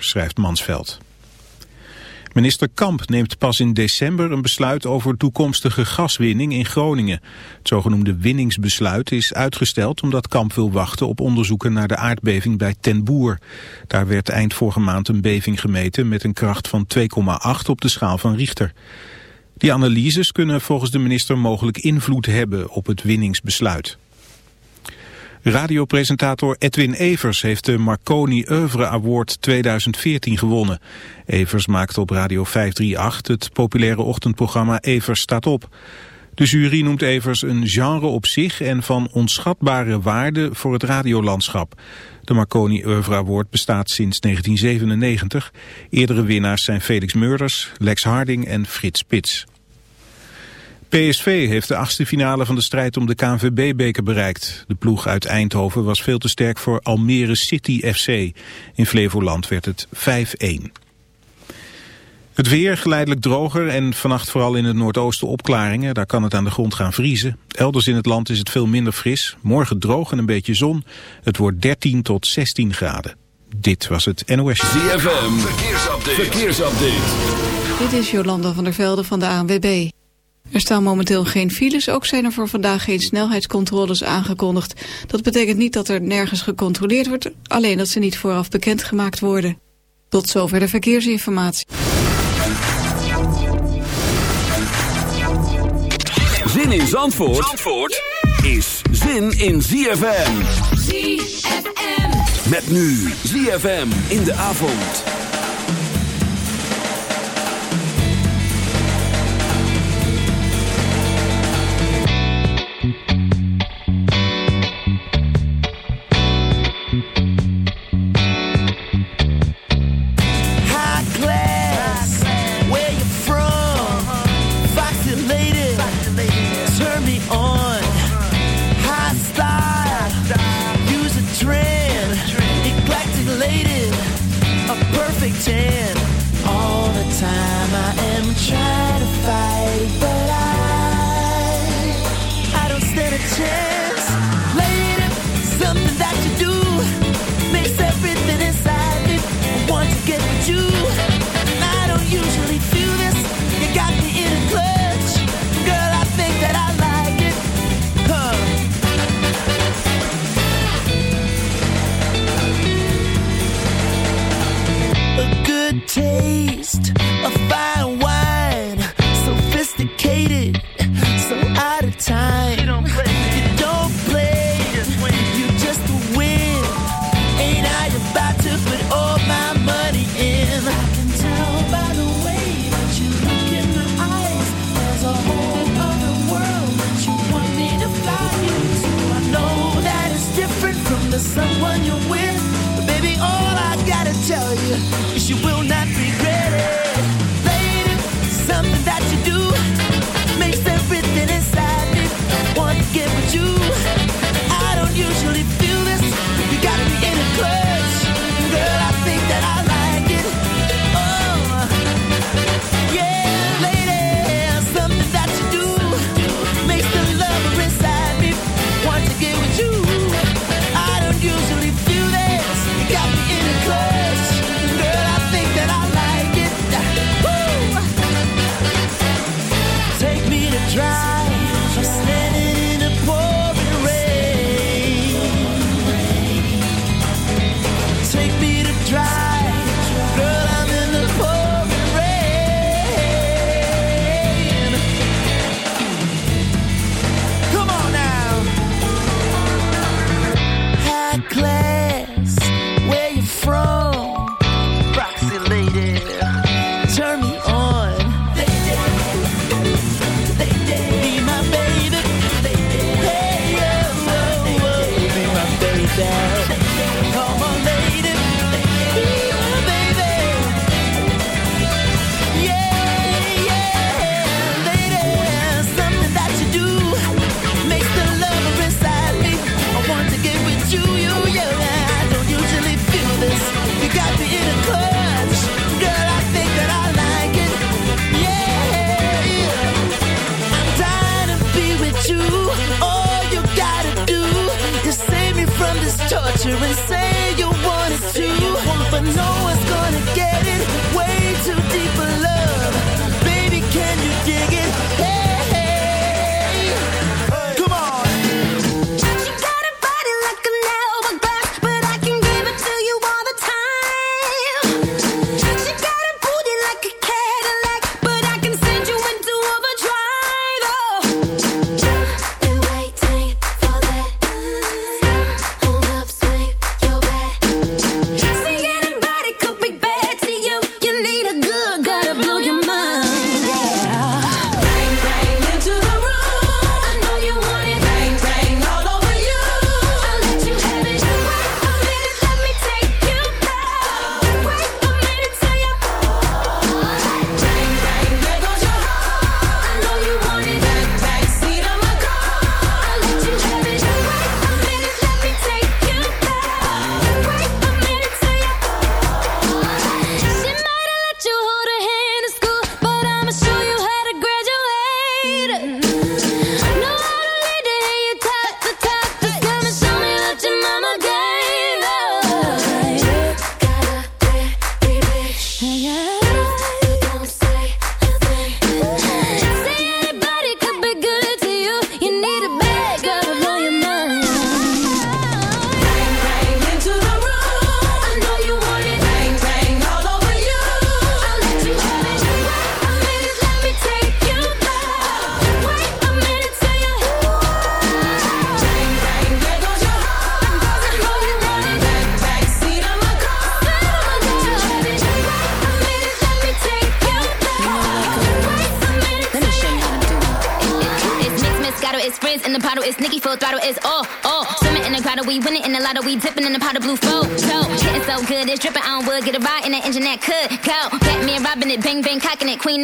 schrijft Mansveld. Minister Kamp neemt pas in december een besluit over toekomstige gaswinning in Groningen. Het zogenoemde winningsbesluit is uitgesteld omdat Kamp wil wachten op onderzoeken naar de aardbeving bij Ten Boer. Daar werd eind vorige maand een beving gemeten met een kracht van 2,8 op de schaal van Richter. Die analyses kunnen volgens de minister mogelijk invloed hebben op het winningsbesluit. Radiopresentator Edwin Evers heeft de Marconi Oeuvre Award 2014 gewonnen. Evers maakte op Radio 538 het populaire ochtendprogramma Evers staat op. De jury noemt Evers een genre op zich en van onschatbare waarde voor het radiolandschap. De Marconi Oeuvre Award bestaat sinds 1997. Eerdere winnaars zijn Felix Meurders, Lex Harding en Frits Spits. PSV heeft de achtste finale van de strijd om de KNVB-beker bereikt. De ploeg uit Eindhoven was veel te sterk voor Almere City FC. In Flevoland werd het 5-1. Het weer geleidelijk droger en vannacht vooral in het noordoosten opklaringen. Daar kan het aan de grond gaan vriezen. Elders in het land is het veel minder fris. Morgen droog en een beetje zon. Het wordt 13 tot 16 graden. Dit was het NOS. ZFM, verkeersupdate. verkeersupdate. Dit is Jolanda van der Velde van de ANWB. Er staan momenteel geen files, ook zijn er voor vandaag geen snelheidscontroles aangekondigd. Dat betekent niet dat er nergens gecontroleerd wordt, alleen dat ze niet vooraf bekendgemaakt worden. Tot zover de verkeersinformatie. Zin in Zandvoort, Zandvoort is zin in ZFM. ZFM. Met nu ZFM in de avond.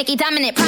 Becky dominant.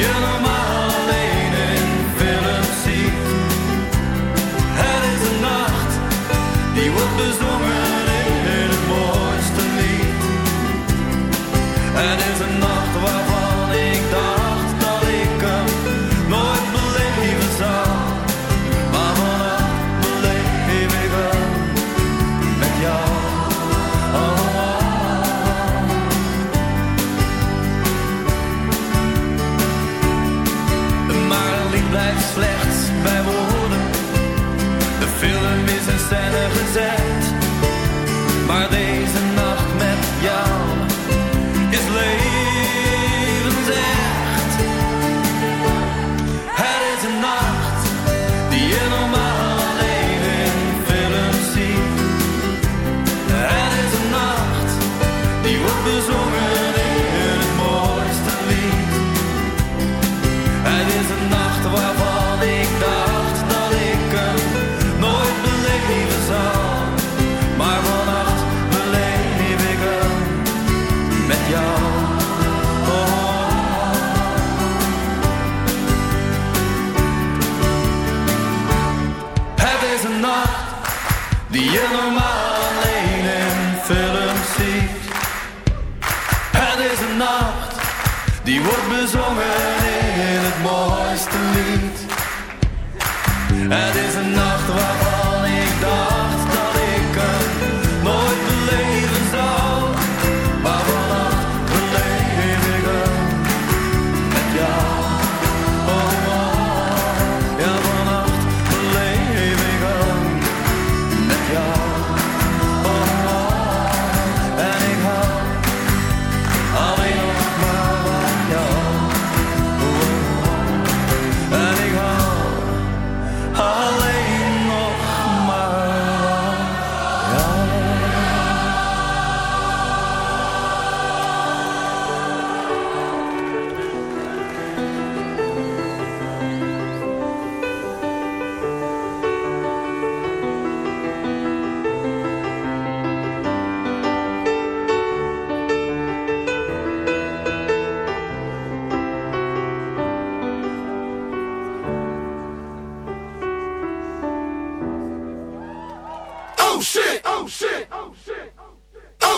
Die je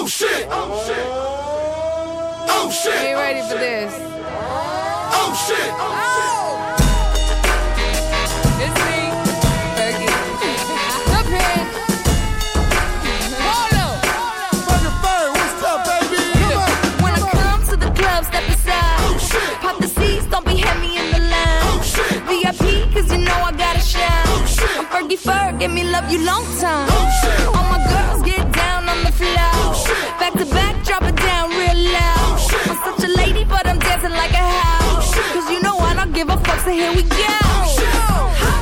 Oh shit! Oh shit! Oh shit! Are you ready oh, for this? Oh shit! Oh! It's me, Fergie. Up here. Hold. Fergie what's up, baby? Come on. When I come to the club, step aside. Oh shit! Pop the seats, don't be heavy in the line. Oh shit! VIP, you know I gotta shine. Oh shit! I'm Fergie Ferg, give me love you long time. Oh shit! All my girls flow. Back to back, drop it down real low. I'm such a lady, but I'm dancing like a house. Cause you know I don't give a fuck, so here we go.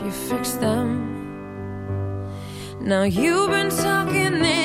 you fixed them. Now you've been talking.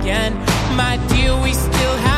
again. My dear, we still have.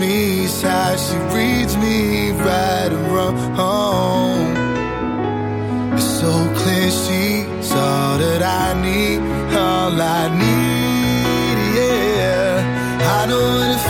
Me, how she reads me right and wrong. It's so clear she's all that I need, all I need, yeah. I know what it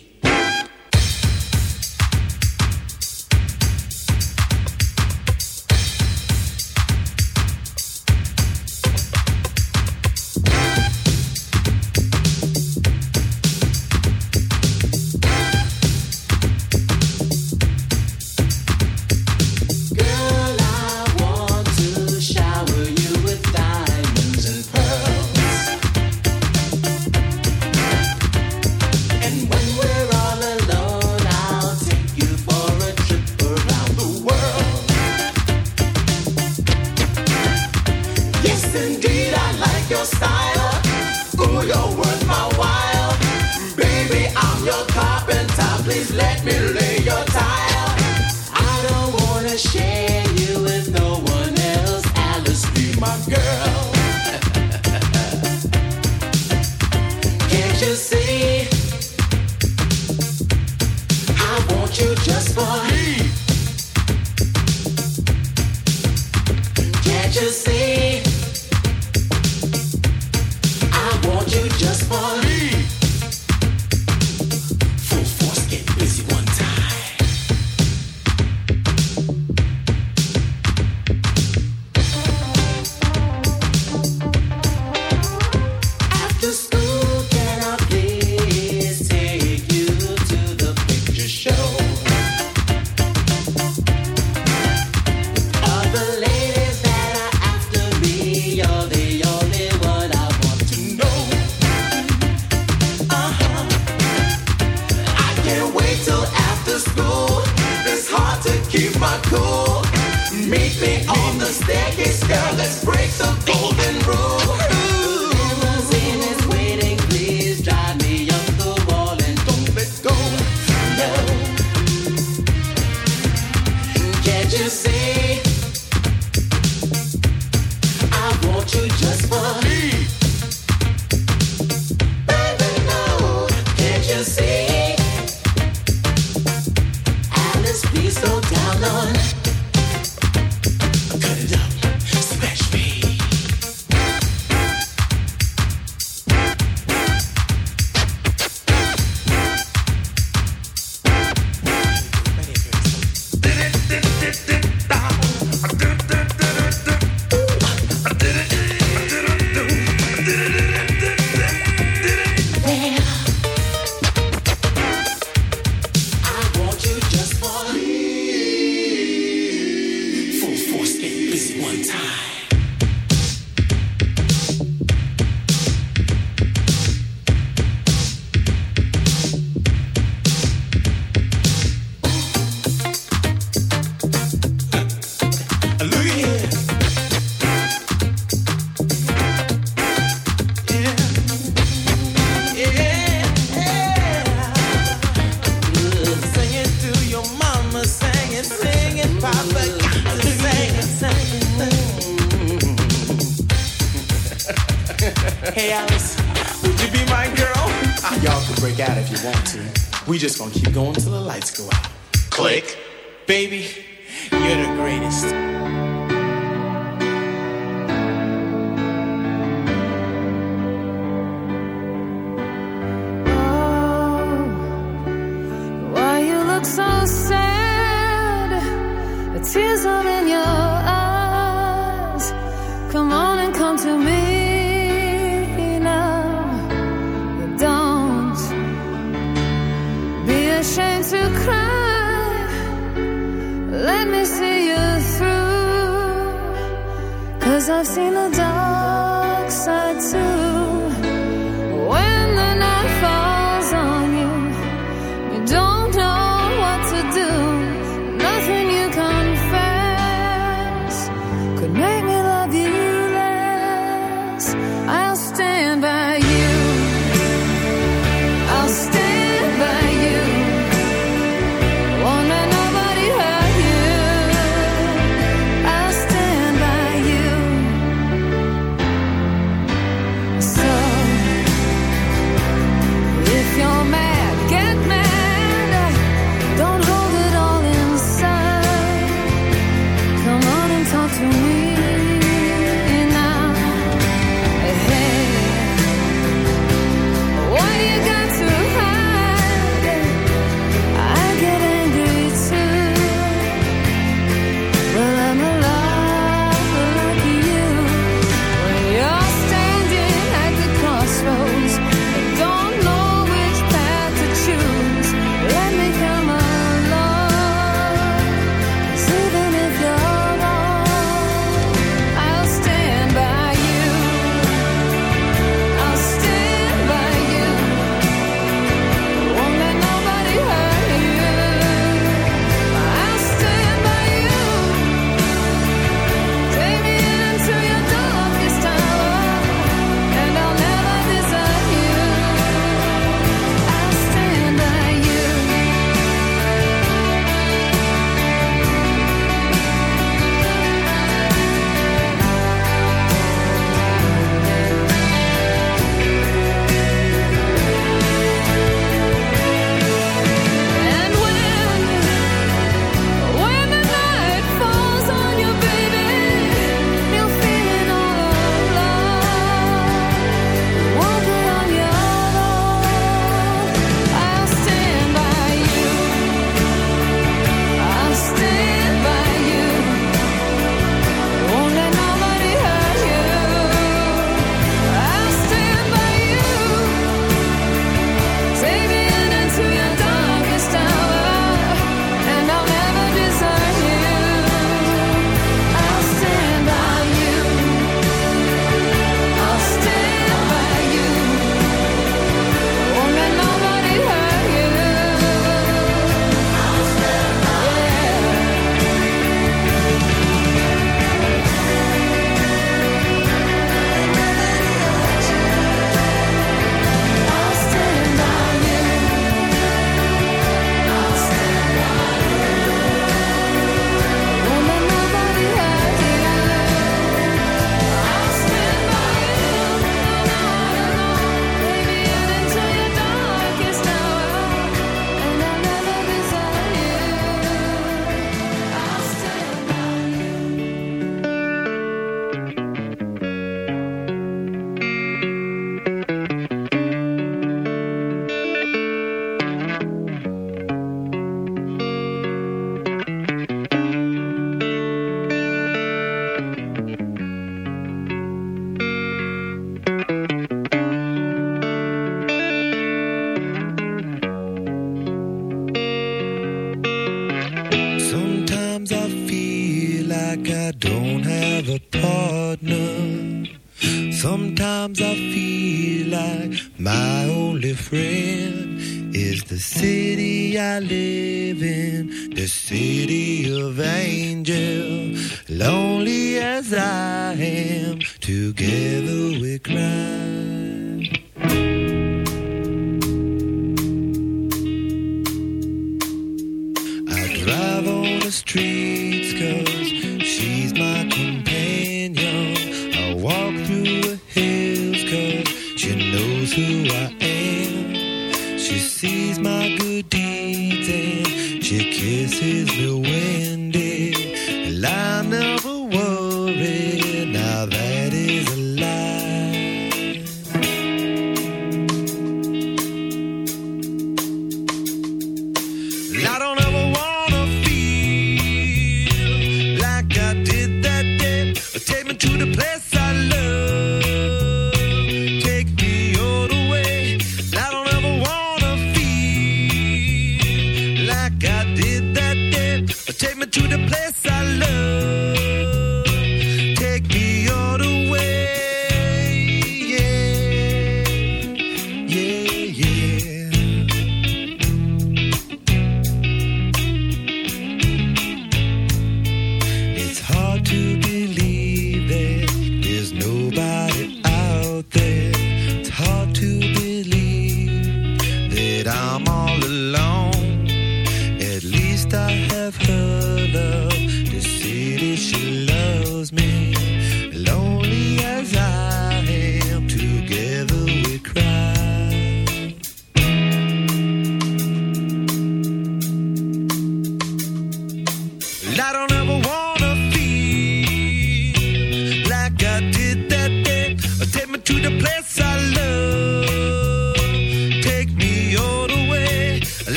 Gonna keep going till the lights go out.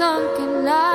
sunken light.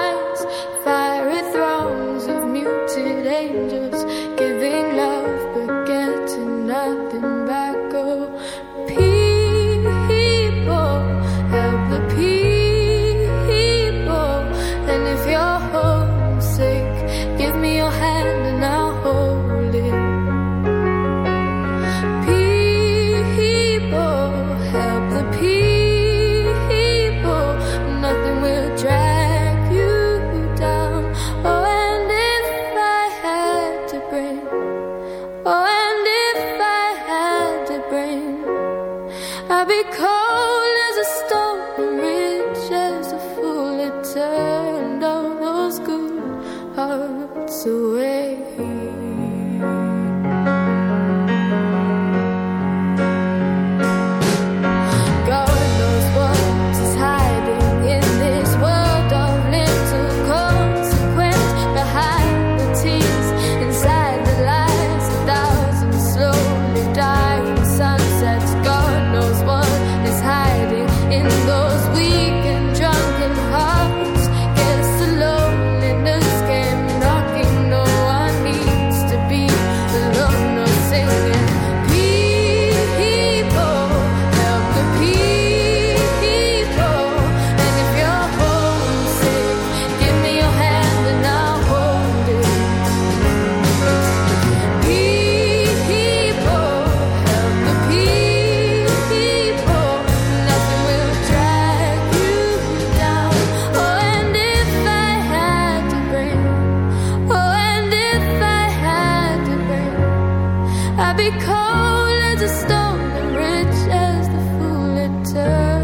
cold as a stone and rich as the fool it turns.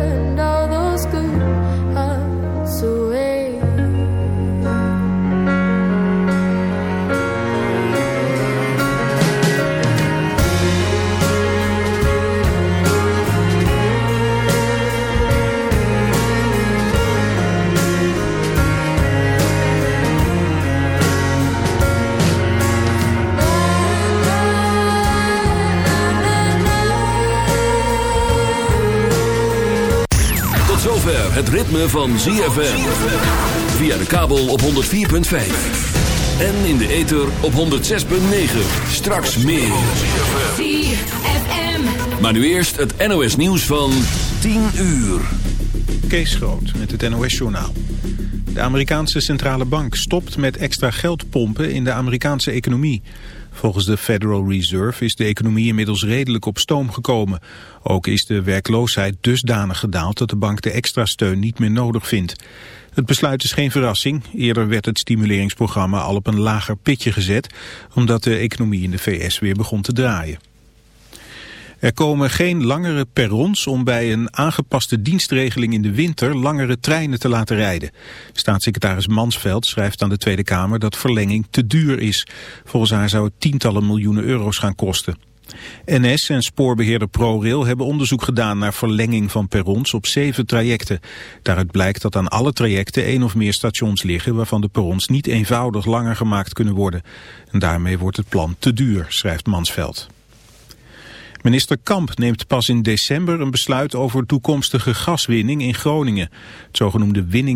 Het ritme van ZFM. Via de kabel op 104.5. En in de ether op 106.9. Straks meer. ZFM. Maar nu eerst het NOS nieuws van 10 uur. Kees Groot met het NOS-journaal. De Amerikaanse centrale bank stopt met extra geld pompen in de Amerikaanse economie. Volgens de Federal Reserve is de economie inmiddels redelijk op stoom gekomen. Ook is de werkloosheid dusdanig gedaald dat de bank de extra steun niet meer nodig vindt. Het besluit is geen verrassing. Eerder werd het stimuleringsprogramma al op een lager pitje gezet... omdat de economie in de VS weer begon te draaien. Er komen geen langere perrons om bij een aangepaste dienstregeling in de winter langere treinen te laten rijden. Staatssecretaris Mansveld schrijft aan de Tweede Kamer dat verlenging te duur is. Volgens haar zou het tientallen miljoenen euro's gaan kosten. NS en spoorbeheerder ProRail hebben onderzoek gedaan naar verlenging van perrons op zeven trajecten. Daaruit blijkt dat aan alle trajecten één of meer stations liggen waarvan de perrons niet eenvoudig langer gemaakt kunnen worden. En daarmee wordt het plan te duur, schrijft Mansveld. Minister Kamp neemt pas in december een besluit over toekomstige gaswinning in Groningen. Het zogenoemde winning